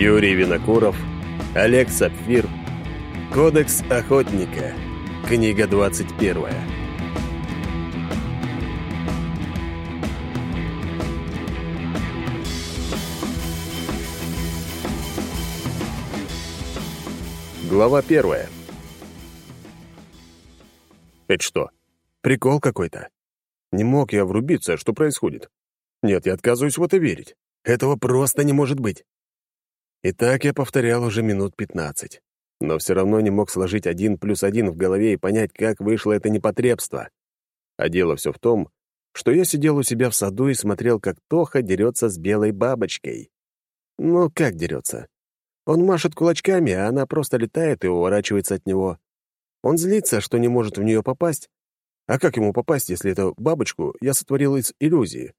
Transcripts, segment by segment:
Юрий Винокуров, Олег Сапфир, Кодекс охотника, книга 21. Глава первая. Это что, прикол какой-то? Не мог я врубиться, что происходит. Нет, я отказываюсь в это верить. Этого просто не может быть. И так я повторял уже минут пятнадцать. Но все равно не мог сложить один плюс один в голове и понять, как вышло это непотребство. А дело все в том, что я сидел у себя в саду и смотрел, как Тоха дерется с белой бабочкой. Ну, как дерется? Он машет кулачками, а она просто летает и уворачивается от него. Он злится, что не может в нее попасть. А как ему попасть, если эту бабочку я сотворил из иллюзии?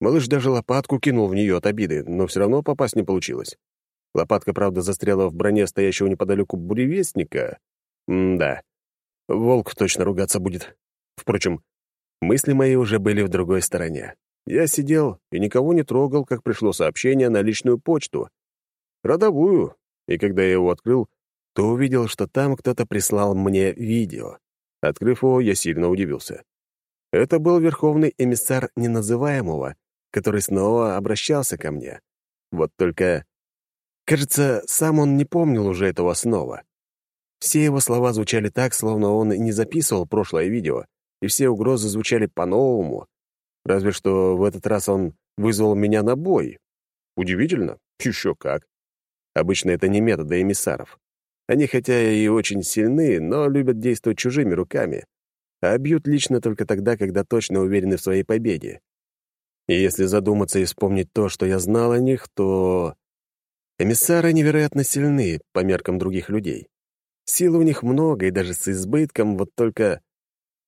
Малыш даже лопатку кинул в нее от обиды, но все равно попасть не получилось. Лопатка, правда, застряла в броне стоящего неподалеку буревестника. М-да. Волк точно ругаться будет. Впрочем, мысли мои уже были в другой стороне. Я сидел и никого не трогал, как пришло сообщение на личную почту. Родовую. И когда я его открыл, то увидел, что там кто-то прислал мне видео. Открыв его, я сильно удивился. Это был верховный эмиссар неназываемого, который снова обращался ко мне. Вот только Кажется, сам он не помнил уже этого снова. Все его слова звучали так, словно он и не записывал прошлое видео, и все угрозы звучали по-новому. Разве что в этот раз он вызвал меня на бой. Удивительно? Еще как. Обычно это не методы эмиссаров. Они хотя и очень сильны, но любят действовать чужими руками, а бьют лично только тогда, когда точно уверены в своей победе. И если задуматься и вспомнить то, что я знал о них, то Эмиссары невероятно сильны по меркам других людей. Силы у них много и даже с избытком, вот только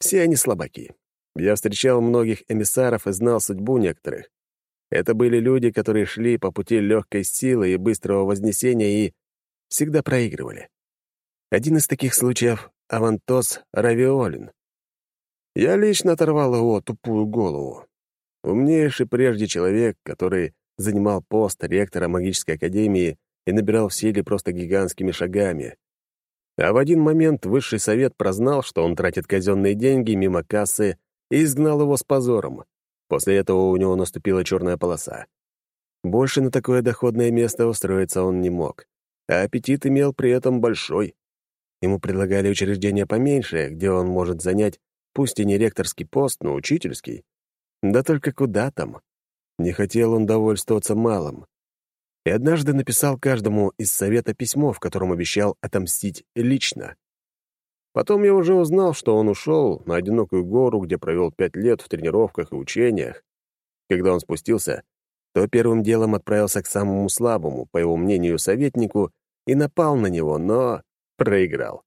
все они слабаки. Я встречал многих эмиссаров и знал судьбу некоторых. Это были люди, которые шли по пути легкой силы и быстрого вознесения и всегда проигрывали. Один из таких случаев — Авантос Равиолин. Я лично оторвал его тупую голову. Умнейший прежде человек, который занимал пост ректора магической академии и набирал в силе просто гигантскими шагами. А в один момент высший совет прознал, что он тратит казенные деньги мимо кассы и изгнал его с позором. После этого у него наступила черная полоса. Больше на такое доходное место устроиться он не мог, а аппетит имел при этом большой. Ему предлагали учреждение поменьше, где он может занять, пусть и не ректорский пост, но учительский. Да только куда там? Не хотел он довольствоваться малым. И однажды написал каждому из совета письмо, в котором обещал отомстить лично. Потом я уже узнал, что он ушел на одинокую гору, где провел пять лет в тренировках и учениях. Когда он спустился, то первым делом отправился к самому слабому, по его мнению, советнику, и напал на него, но проиграл.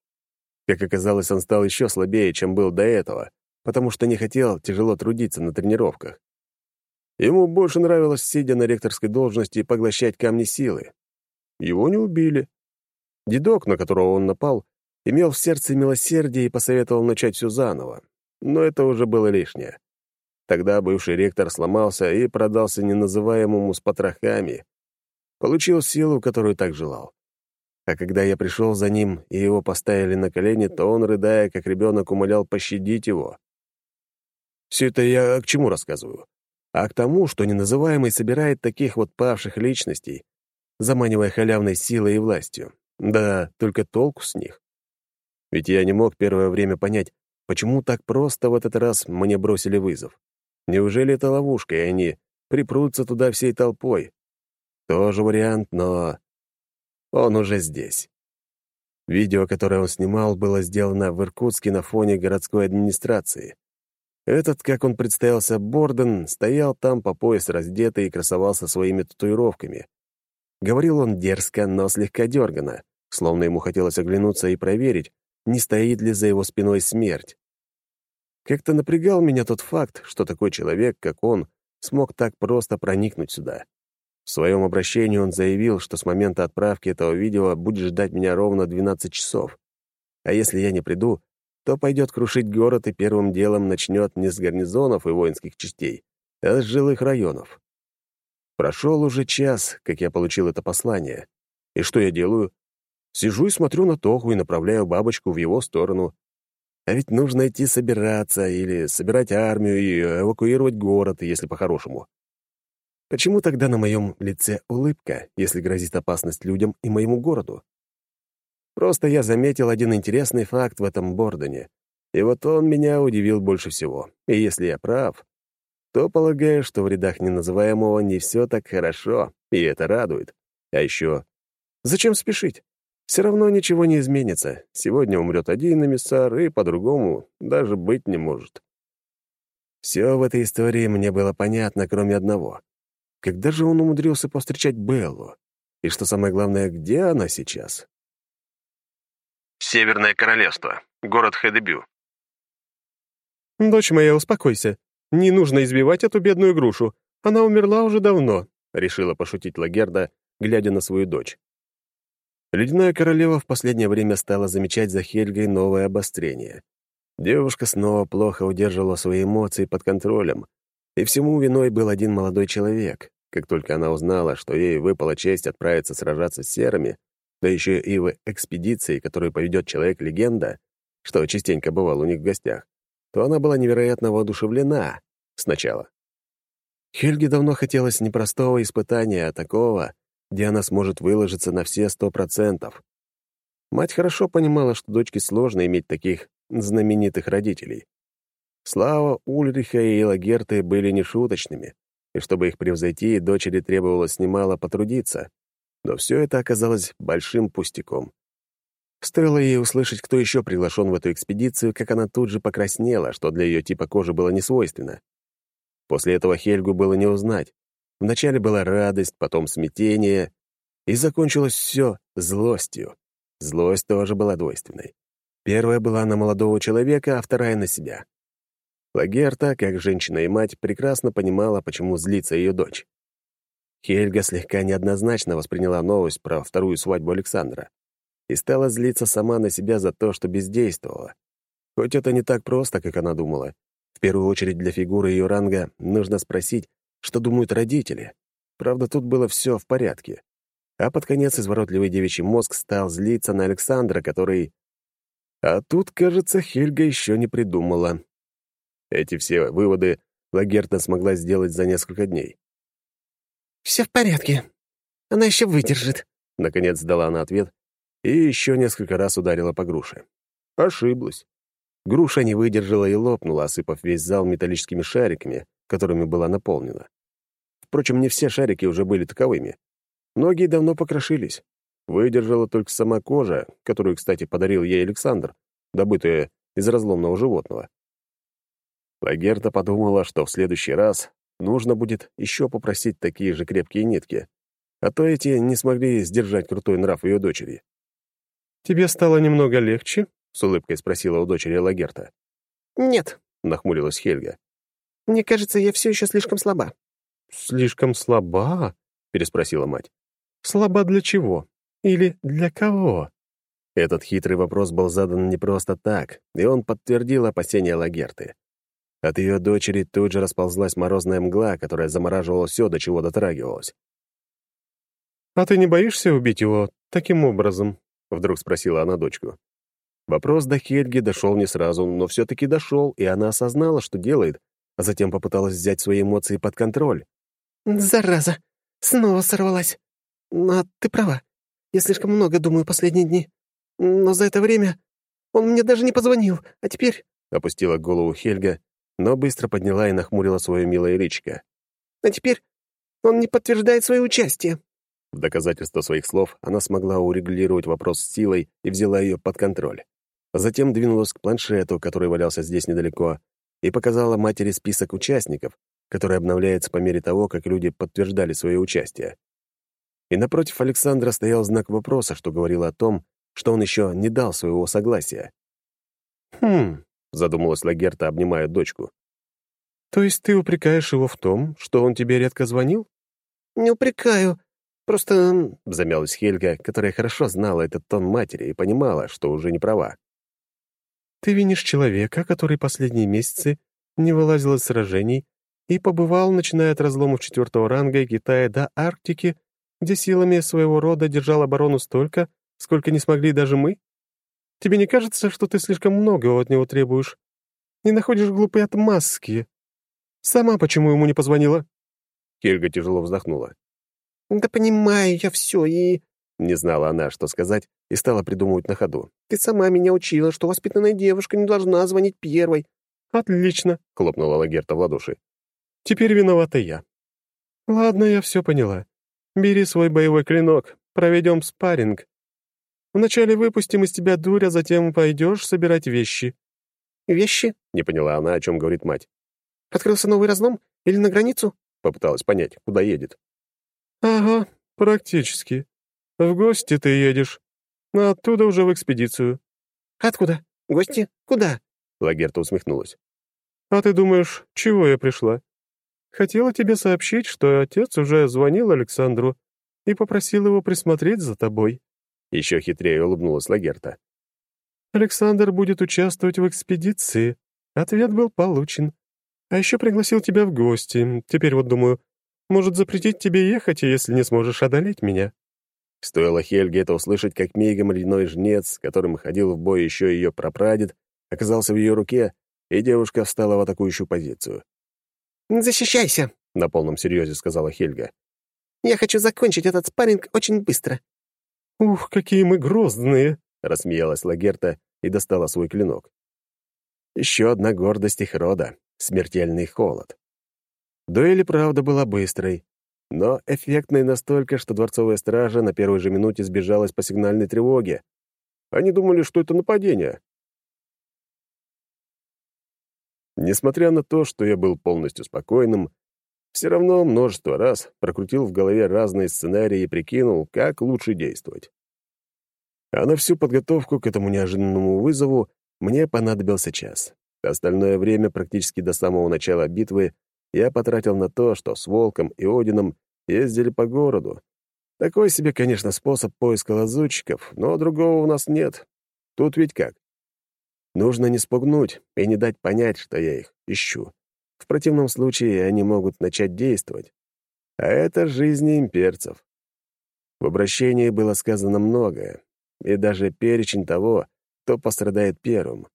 Как оказалось, он стал еще слабее, чем был до этого, потому что не хотел тяжело трудиться на тренировках. Ему больше нравилось, сидя на ректорской должности, поглощать камни силы. Его не убили. Дедок, на которого он напал, имел в сердце милосердие и посоветовал начать все заново. Но это уже было лишнее. Тогда бывший ректор сломался и продался неназываемому с потрохами. Получил силу, которую так желал. А когда я пришел за ним и его поставили на колени, то он, рыдая, как ребенок, умолял пощадить его. Все это я к чему рассказываю? А к тому, что неназываемый собирает таких вот павших личностей, заманивая халявной силой и властью. Да, только толку с них. Ведь я не мог первое время понять, почему так просто в этот раз мне бросили вызов. Неужели это ловушка, и они припрутся туда всей толпой? Тоже вариант, но... Он уже здесь. Видео, которое он снимал, было сделано в Иркутске на фоне городской администрации. Этот, как он представился, Борден, стоял там по пояс раздетый и красовался своими татуировками. Говорил он дерзко, но слегка дергано, словно ему хотелось оглянуться и проверить, не стоит ли за его спиной смерть. Как-то напрягал меня тот факт, что такой человек, как он, смог так просто проникнуть сюда. В своем обращении он заявил, что с момента отправки этого видео будет ждать меня ровно 12 часов. А если я не приду, то пойдет крушить город и первым делом начнет не с гарнизонов и воинских частей, а с жилых районов. Прошел уже час, как я получил это послание, И что я делаю? Сижу и смотрю на Тоху и направляю бабочку в его сторону. А ведь нужно идти собираться или собирать армию и эвакуировать город, если по-хорошему. Почему тогда на моем лице улыбка, если грозит опасность людям и моему городу? Просто я заметил один интересный факт в этом Бордоне, и вот он меня удивил больше всего. И если я прав, то полагаю, что в рядах неназываемого не все так хорошо, и это радует. А еще, зачем спешить? Все равно ничего не изменится. Сегодня умрет один эмиссар, и по-другому даже быть не может. Все в этой истории мне было понятно, кроме одного. Когда же он умудрился повстречать Беллу? И что самое главное, где она сейчас? Северное Королевство. Город Хедебю. «Дочь моя, успокойся. Не нужно избивать эту бедную грушу. Она умерла уже давно», — решила пошутить Лагерда, глядя на свою дочь. Ледяная королева в последнее время стала замечать за Хельгой новое обострение. Девушка снова плохо удерживала свои эмоции под контролем, и всему виной был один молодой человек. Как только она узнала, что ей выпала честь отправиться сражаться с серыми, да еще и в экспедиции, которую поведет человек-легенда, что частенько бывал у них в гостях, то она была невероятно воодушевлена сначала. Хельге давно хотелось не простого испытания, а такого, где она сможет выложиться на все сто процентов. Мать хорошо понимала, что дочке сложно иметь таких знаменитых родителей. Слава Ульриха и Лагерты были нешуточными, и чтобы их превзойти, дочери требовалось немало потрудиться. Но все это оказалось большим пустяком. Стоило ей услышать, кто еще приглашен в эту экспедицию, как она тут же покраснела, что для ее типа кожи было несвойственно. После этого Хельгу было не узнать. Вначале была радость, потом смятение, и закончилось все злостью. Злость тоже была двойственной. Первая была на молодого человека, а вторая — на себя. Лагерта, как женщина и мать, прекрасно понимала, почему злится ее дочь. Хельга слегка неоднозначно восприняла новость про вторую свадьбу Александра и стала злиться сама на себя за то, что бездействовала. Хоть это не так просто, как она думала. В первую очередь для фигуры ее ранга нужно спросить, что думают родители. Правда, тут было все в порядке. А под конец изворотливый девичий мозг стал злиться на Александра, который... А тут, кажется, Хельга еще не придумала. Эти все выводы Лагерта смогла сделать за несколько дней. «Все в порядке. Она еще выдержит», — наконец дала она ответ и еще несколько раз ударила по груше. Ошиблась. Груша не выдержала и лопнула, осыпав весь зал металлическими шариками, которыми была наполнена. Впрочем, не все шарики уже были таковыми. Многие давно покрошились. Выдержала только сама кожа, которую, кстати, подарил ей Александр, добытая из разломного животного. Лагерта подумала, что в следующий раз нужно будет еще попросить такие же крепкие нитки, а то эти не смогли сдержать крутой нрав ее дочери. «Тебе стало немного легче?» — с улыбкой спросила у дочери Лагерта. «Нет», — нахмурилась Хельга. «Мне кажется, я все еще слишком слаба». «Слишком слаба?» — переспросила мать. «Слаба для чего? Или для кого?» Этот хитрый вопрос был задан не просто так, и он подтвердил опасения Лагерты. От ее дочери тут же расползлась морозная мгла, которая замораживала все, до чего дотрагивалась. «А ты не боишься убить его таким образом?» — вдруг спросила она дочку. Вопрос до Хельги дошел не сразу, но все-таки дошел, и она осознала, что делает, а затем попыталась взять свои эмоции под контроль. «Зараза! Снова сорвалась. Но ты права. Я слишком много думаю последние дни. Но за это время он мне даже не позвонил, а теперь...» — опустила голову Хельга, но быстро подняла и нахмурила свое милое личико. «А теперь он не подтверждает свое участие. В доказательство своих слов она смогла урегулировать вопрос с силой и взяла ее под контроль. Затем двинулась к планшету, который валялся здесь недалеко, и показала матери список участников, который обновляется по мере того, как люди подтверждали свое участие. И напротив Александра стоял знак вопроса, что говорило о том, что он еще не дал своего согласия. «Хм», — задумалась Лагерта, обнимая дочку. «То есть ты упрекаешь его в том, что он тебе редко звонил?» «Не упрекаю. Просто...» — замялась Хельга, которая хорошо знала этот тон матери и понимала, что уже не права. «Ты винишь человека, который последние месяцы не вылазил из сражений и побывал, начиная от разломов четвертого ранга и Китая до Арктики, где силами своего рода держал оборону столько, сколько не смогли даже мы? Тебе не кажется, что ты слишком много от него требуешь? Не находишь глупые отмазки? Сама почему ему не позвонила?» Хельга тяжело вздохнула. «Да понимаю я все и...» Не знала она, что сказать, и стала придумывать на ходу. «Ты сама меня учила, что воспитанная девушка не должна звонить первой». «Отлично», — хлопнула Лагерта в ладоши. «Теперь виновата я. Ладно, я все поняла. Бери свой боевой клинок, проведем спарринг. Вначале выпустим из тебя дурь, а затем пойдешь собирать вещи». «Вещи?» — не поняла она, о чем говорит мать. «Открылся новый разлом? Или на границу?» — попыталась понять, куда едет. «Ага, практически. В гости ты едешь, а оттуда уже в экспедицию». «Откуда? Гости? Куда?» Лагерта усмехнулась. «А ты думаешь, чего я пришла? Хотела тебе сообщить, что отец уже звонил Александру и попросил его присмотреть за тобой». Еще хитрее улыбнулась Лагерта. «Александр будет участвовать в экспедиции. Ответ был получен. А еще пригласил тебя в гости. Теперь вот думаю, может запретить тебе ехать, если не сможешь одолеть меня». Стоило Хельге это услышать, как мигом ледяной жнец, с которым ходил в бой еще ее прапрадед, оказался в ее руке, и девушка встала в атакующую позицию. «Защищайся», — на полном серьезе сказала Хельга. «Я хочу закончить этот спарринг очень быстро». «Ух, какие мы грозные!» — рассмеялась Лагерта и достала свой клинок. Еще одна гордость их рода — смертельный холод. Дуэль, правда, была быстрой, но эффектной настолько, что дворцовая стража на первой же минуте сбежалась по сигнальной тревоге. Они думали, что это нападение. Несмотря на то, что я был полностью спокойным, все равно множество раз прокрутил в голове разные сценарии и прикинул, как лучше действовать. А на всю подготовку к этому неожиданному вызову мне понадобился час. Остальное время, практически до самого начала битвы, я потратил на то, что с Волком и Одином ездили по городу. Такой себе, конечно, способ поиска лазутчиков, но другого у нас нет. Тут ведь как? Нужно не спугнуть и не дать понять, что я их ищу. В противном случае они могут начать действовать. А это жизни имперцев. В обращении было сказано многое, и даже перечень того, кто пострадает первым.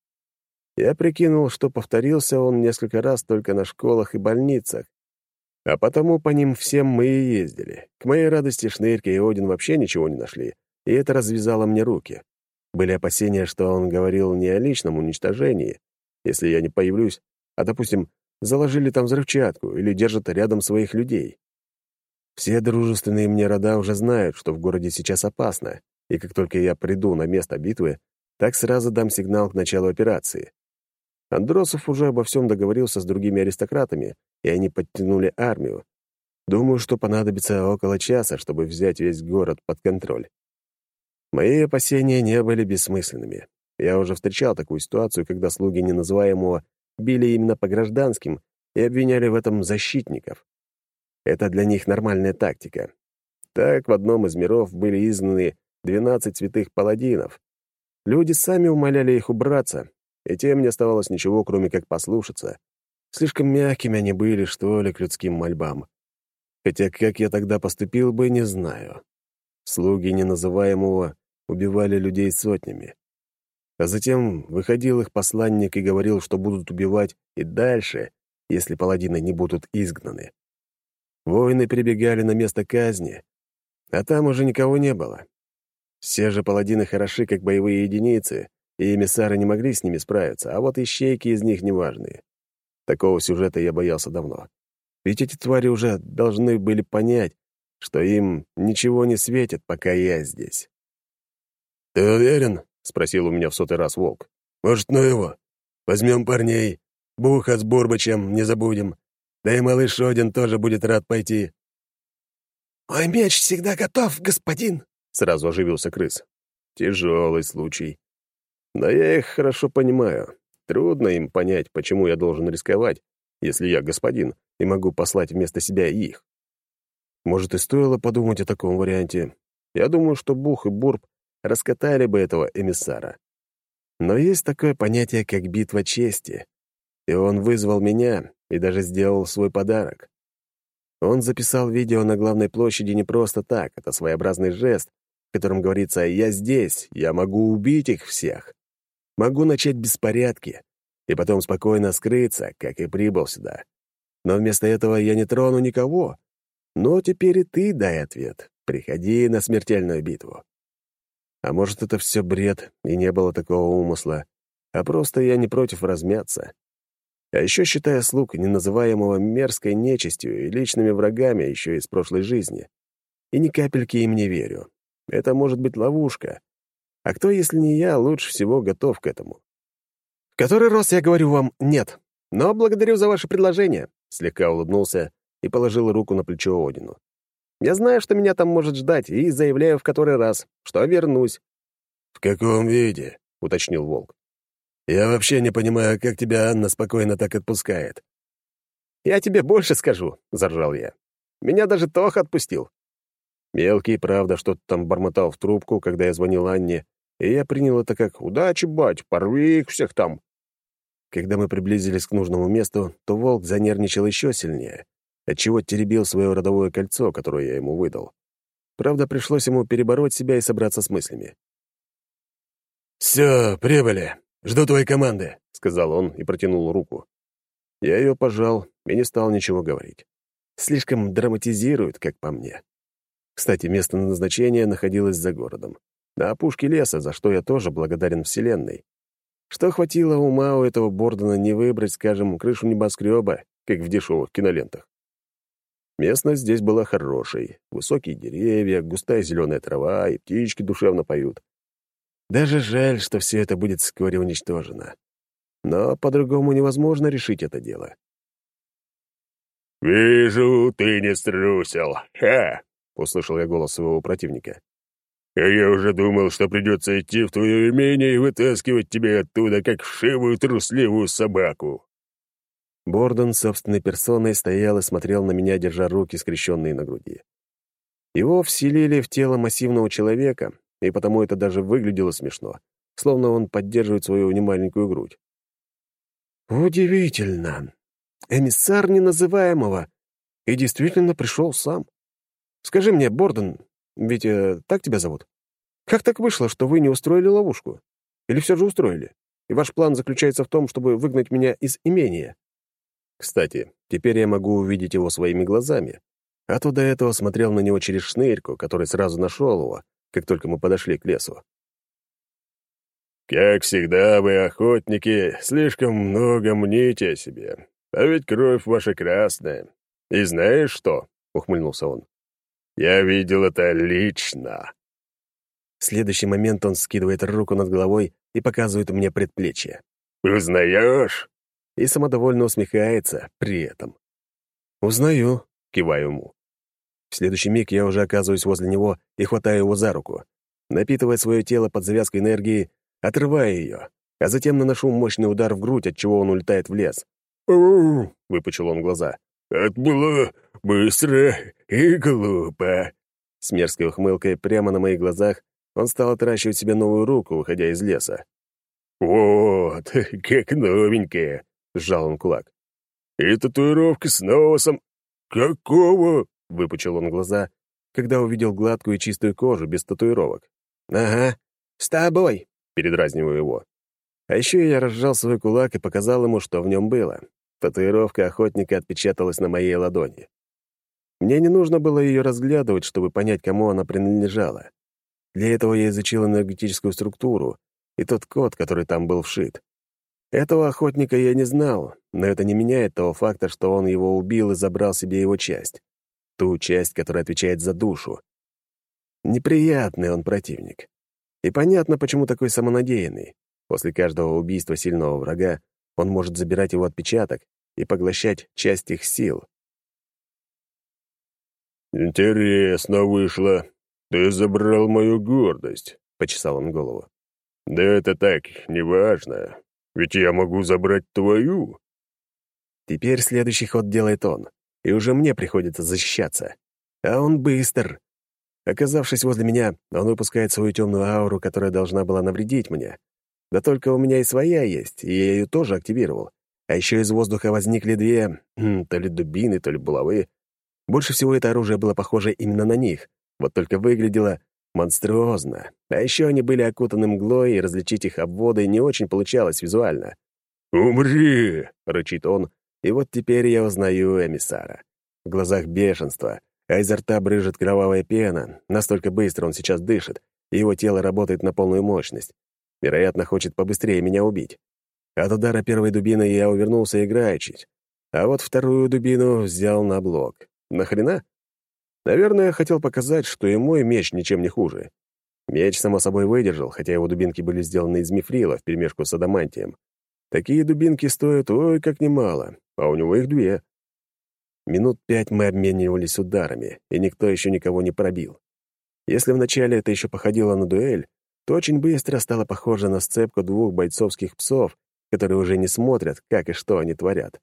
Я прикинул, что повторился он несколько раз только на школах и больницах, а потому по ним всем мы и ездили. К моей радости Шнырька и Один вообще ничего не нашли, и это развязало мне руки. Были опасения, что он говорил не о личном уничтожении, если я не появлюсь, а, допустим, заложили там взрывчатку или держат рядом своих людей. Все дружественные мне рода уже знают, что в городе сейчас опасно, и как только я приду на место битвы, так сразу дам сигнал к началу операции. Андросов уже обо всем договорился с другими аристократами, и они подтянули армию. Думаю, что понадобится около часа, чтобы взять весь город под контроль. Мои опасения не были бессмысленными. Я уже встречал такую ситуацию, когда слуги неназываемого били именно по гражданским и обвиняли в этом защитников. Это для них нормальная тактика. Так в одном из миров были изгнаны 12 святых паладинов. Люди сами умоляли их убраться, и тем не оставалось ничего, кроме как послушаться. Слишком мягкими они были, что ли, к людским мольбам. Хотя как я тогда поступил бы, не знаю. Слуги неназываемого убивали людей сотнями. А затем выходил их посланник и говорил, что будут убивать и дальше, если паладины не будут изгнаны. Воины прибегали на место казни, а там уже никого не было. Все же паладины хороши, как боевые единицы, и эмиссары не могли с ними справиться, а вот ищейки из них неважные. Такого сюжета я боялся давно. Ведь эти твари уже должны были понять, что им ничего не светит, пока я здесь. «Ты уверен?» — спросил у меня в сотый раз волк. «Может, ну его? Возьмем парней. Буха с Бурбычем не забудем. Да и малыш Один тоже будет рад пойти». «Мой меч всегда готов, господин!» — сразу оживился крыс. «Тяжелый случай. Но я их хорошо понимаю. Трудно им понять, почему я должен рисковать, если я господин и могу послать вместо себя их. Может, и стоило подумать о таком варианте. Я думаю, что Бух и Бурб раскатали бы этого эмиссара. Но есть такое понятие, как битва чести, и он вызвал меня и даже сделал свой подарок. Он записал видео на главной площади не просто так, это своеобразный жест, в котором говорится «я здесь, я могу убить их всех». Могу начать беспорядки и потом спокойно скрыться, как и прибыл сюда. Но вместо этого я не трону никого. Но теперь и ты дай ответ. Приходи на смертельную битву. А может, это все бред, и не было такого умысла, а просто я не против размяться. А еще считая слуг неназываемого мерзкой нечистью и личными врагами еще из прошлой жизни. И ни капельки им не верю. Это может быть ловушка. А кто, если не я, лучше всего готов к этому? В который раз я говорю вам «нет», но благодарю за ваше предложение, слегка улыбнулся и положил руку на плечо Одину. Я знаю, что меня там может ждать, и заявляю в который раз, что вернусь. «В каком виде?» — уточнил Волк. «Я вообще не понимаю, как тебя Анна спокойно так отпускает». «Я тебе больше скажу», — заржал я. «Меня даже Тох отпустил». Мелкий, правда, что-то там бормотал в трубку, когда я звонил Анне, и я принял это как «Удачи, бать, порви их всех там». Когда мы приблизились к нужному месту, то волк занервничал еще сильнее, отчего теребил свое родовое кольцо, которое я ему выдал. Правда, пришлось ему перебороть себя и собраться с мыслями. «Все, прибыли. Жду твоей команды», — сказал он и протянул руку. Я ее пожал и не стал ничего говорить. Слишком драматизируют, как по мне. Кстати, место назначения находилось за городом, на опушке леса, за что я тоже благодарен Вселенной. Что хватило ума у этого Бордона не выбрать, скажем, крышу небоскреба, как в дешевых кинолентах. Местность здесь была хорошей. Высокие деревья, густая зеленая трава и птички душевно поют. Даже жаль, что все это будет вскоре уничтожено. Но по-другому невозможно решить это дело. «Вижу, ты не струсил. Ха!» — услышал я голос своего противника. «А я уже думал, что придется идти в твое имение и вытаскивать тебя оттуда, как вшивую трусливую собаку». Бордон собственной персоной стоял и смотрел на меня, держа руки, скрещенные на груди. Его вселили в тело массивного человека, и потому это даже выглядело смешно, словно он поддерживает свою немаленькую грудь. «Удивительно. Эмиссар неназываемого. И действительно пришел сам. Скажи мне, Бордон, ведь э, так тебя зовут? Как так вышло, что вы не устроили ловушку? Или все же устроили? И ваш план заключается в том, чтобы выгнать меня из имения?» Кстати, теперь я могу увидеть его своими глазами, а то до этого смотрел на него через шнырьку, который сразу нашел его, как только мы подошли к лесу. «Как всегда, вы, охотники, слишком много мните о себе, а ведь кровь ваша красная. И знаешь что?» — ухмыльнулся он. «Я видел это лично». В следующий момент он скидывает руку над головой и показывает мне предплечье. «Узнаешь?» И самодовольно усмехается при этом. «Узнаю», — киваю ему. В следующий миг я уже оказываюсь возле него и хватаю его за руку, напитывая свое тело под завязкой энергии, отрывая ее, а затем наношу мощный удар в грудь, от чего он улетает в лес. Выпучил он глаза. «Это было быстро и глупо». С мерзкой ухмылкой прямо на моих глазах он стал отращивать себе новую руку, выходя из леса. «Вот, как новенькая!» — сжал он кулак. «И татуировка с носом. Какого?» — выпучил он глаза, когда увидел гладкую и чистую кожу без татуировок. «Ага, с тобой!» — передразниваю его. А еще я разжал свой кулак и показал ему, что в нем было. Татуировка охотника отпечаталась на моей ладони. Мне не нужно было ее разглядывать, чтобы понять, кому она принадлежала. Для этого я изучил энергетическую структуру и тот код, который там был вшит. Этого охотника я не знал, но это не меняет того факта, что он его убил и забрал себе его часть. Ту часть, которая отвечает за душу. Неприятный он противник. И понятно, почему такой самонадеянный. После каждого убийства сильного врага он может забирать его отпечаток и поглощать часть их сил. «Интересно вышло. Ты забрал мою гордость», — почесал он голову. «Да это так, неважно. Ведь я могу забрать твою». Теперь следующий ход делает он, и уже мне приходится защищаться. А он быстр. Оказавшись возле меня, он выпускает свою темную ауру, которая должна была навредить мне. Да только у меня и своя есть, и я ее тоже активировал. А еще из воздуха возникли две, хм, то ли дубины, то ли булавы. Больше всего это оружие было похоже именно на них, вот только выглядело монструозно. А еще они были окутаны мглой, и различить их обводы не очень получалось визуально. «Умри!» — рычит он, и вот теперь я узнаю эмиссара. В глазах бешенство, а изо рта брыжет кровавая пена. Настолько быстро он сейчас дышит, и его тело работает на полную мощность. Вероятно, хочет побыстрее меня убить. От удара первой дубины я увернулся играючись, а вот вторую дубину взял на блок. Нахрена? Наверное, хотел показать, что и мой меч ничем не хуже. Меч, само собой, выдержал, хотя его дубинки были сделаны из мифрила вперемешку с адамантием. Такие дубинки стоят ой как немало, а у него их две. Минут пять мы обменивались ударами, и никто еще никого не пробил. Если вначале это еще походило на дуэль, то очень быстро стало похоже на сцепку двух бойцовских псов, которые уже не смотрят, как и что они творят.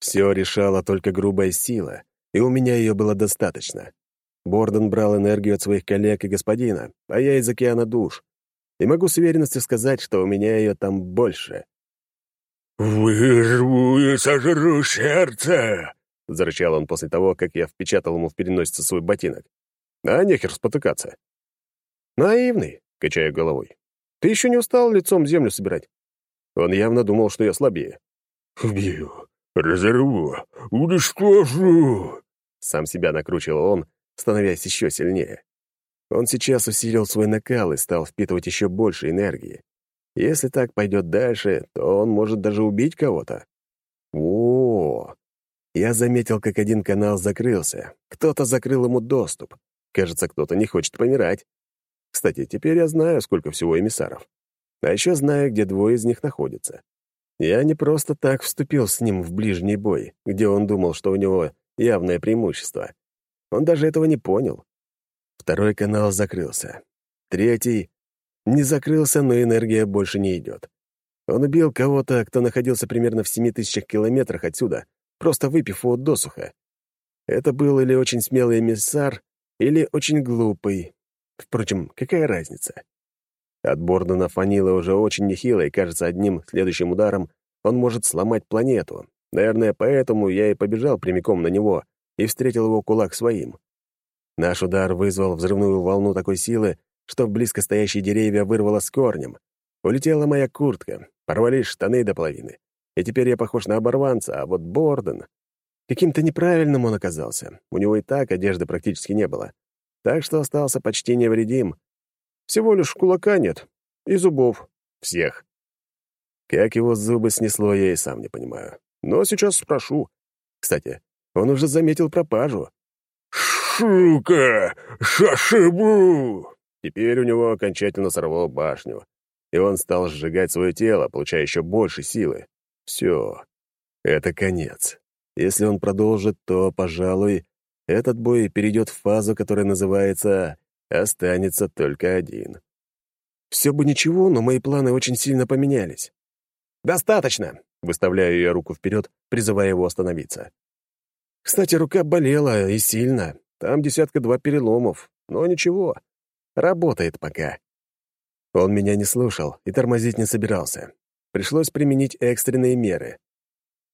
Все решала только грубая сила, и у меня ее было достаточно. Борден брал энергию от своих коллег и господина, а я из океана душ. И могу с уверенностью сказать, что у меня ее там больше. «Вырву и сожру сердце!» — зарычал он после того, как я впечатал ему в переносицу свой ботинок. «А нехер спотыкаться». «Наивный», — качаю головой. «Ты еще не устал лицом землю собирать?» Он явно думал, что я слабее. «Убью, разорву, уничтожу!» Сам себя накручивал он, становясь еще сильнее. Он сейчас усилил свой накал и стал впитывать еще больше энергии. Если так пойдет дальше, то он может даже убить кого-то. О, я заметил, как один канал закрылся. Кто-то закрыл ему доступ. Кажется, кто-то не хочет помирать. Кстати, теперь я знаю, сколько всего эмиссаров. А еще знаю, где двое из них находятся. Я не просто так вступил с ним в ближний бой, где он думал, что у него явное преимущество. Он даже этого не понял. Второй канал закрылся. Третий не закрылся, но энергия больше не идет. Он убил кого-то, кто находился примерно в семи тысячах километрах отсюда, просто выпив его досуха. Это был или очень смелый эмиссар, или очень глупый. Впрочем, какая разница? От Бордона фанила уже очень нехило, и, кажется, одним следующим ударом он может сломать планету. Наверное, поэтому я и побежал прямиком на него и встретил его кулак своим. Наш удар вызвал взрывную волну такой силы, что близко стоящие деревья вырвало с корнем. Улетела моя куртка, порвались штаны до половины. И теперь я похож на оборванца, а вот Борден... Каким-то неправильным он оказался. У него и так одежды практически не было. Так что остался почти невредим. Всего лишь кулака нет. И зубов. Всех. Как его зубы снесло, я и сам не понимаю. Но сейчас спрошу. Кстати, он уже заметил пропажу. «Шука! Шашибу!» Теперь у него окончательно сорвало башню, и он стал сжигать свое тело, получая еще больше силы. Все. Это конец. Если он продолжит, то, пожалуй, этот бой перейдет в фазу, которая называется «Останется только один». Все бы ничего, но мои планы очень сильно поменялись. «Достаточно!» — выставляю я руку вперед, призывая его остановиться. Кстати, рука болела и сильно. Там десятка-два переломов, но ничего. Работает пока. Он меня не слушал и тормозить не собирался. Пришлось применить экстренные меры.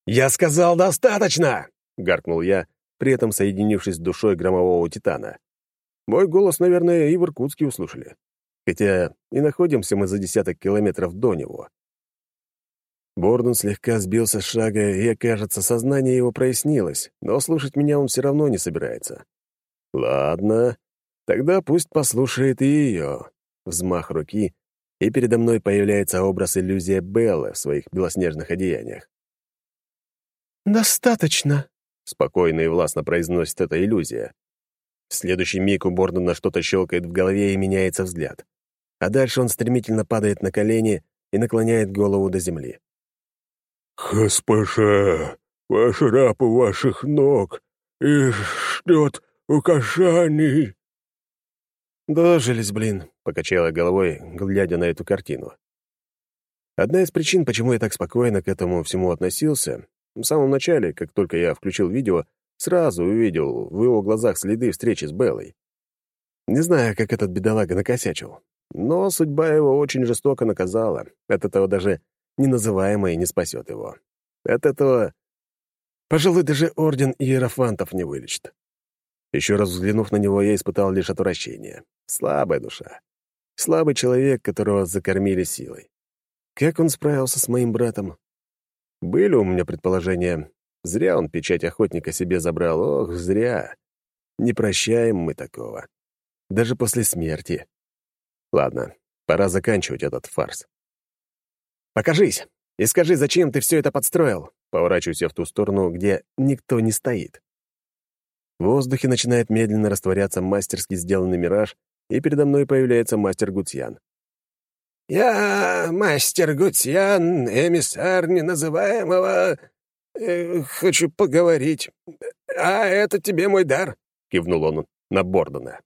«Я сказал, достаточно!» — гаркнул я, при этом соединившись с душой громового титана. Мой голос, наверное, и в Иркутске услышали. Хотя и находимся мы за десяток километров до него. Бордон слегка сбился с шага, и, кажется, сознание его прояснилось, но слушать меня он все равно не собирается. Ладно, Тогда пусть послушает и ее. Взмах руки, и передо мной появляется образ иллюзия Беллы в своих белоснежных одеяниях. «Достаточно», — спокойно и властно произносит эта иллюзия. В следующий миг у Бордона что-то щелкает в голове и меняется взгляд. А дальше он стремительно падает на колени и наклоняет голову до земли. «Госпожа, ваш раб у ваших ног и ждет указаний». «Дожились, блин», — покачала головой, глядя на эту картину. Одна из причин, почему я так спокойно к этому всему относился, в самом начале, как только я включил видео, сразу увидел в его глазах следы встречи с Беллой. Не знаю, как этот бедолага накосячил, но судьба его очень жестоко наказала. От этого даже неназываемое не спасет его. От этого, пожалуй, даже орден иерофантов не вылечит. Еще раз взглянув на него, я испытал лишь отвращение. Слабая душа. Слабый человек, которого закормили силой. Как он справился с моим братом? Были у меня предположения. Зря он печать охотника себе забрал. Ох, зря. Не прощаем мы такого. Даже после смерти. Ладно, пора заканчивать этот фарс. «Покажись и скажи, зачем ты все это подстроил?» Поворачиваюсь я в ту сторону, где никто не стоит. В воздухе начинает медленно растворяться мастерски сделанный мираж, и передо мной появляется мастер Гутьян. «Я мастер Гутьян, эмиссар неназываемого. Э, хочу поговорить. А это тебе мой дар», — кивнул он на Бордона.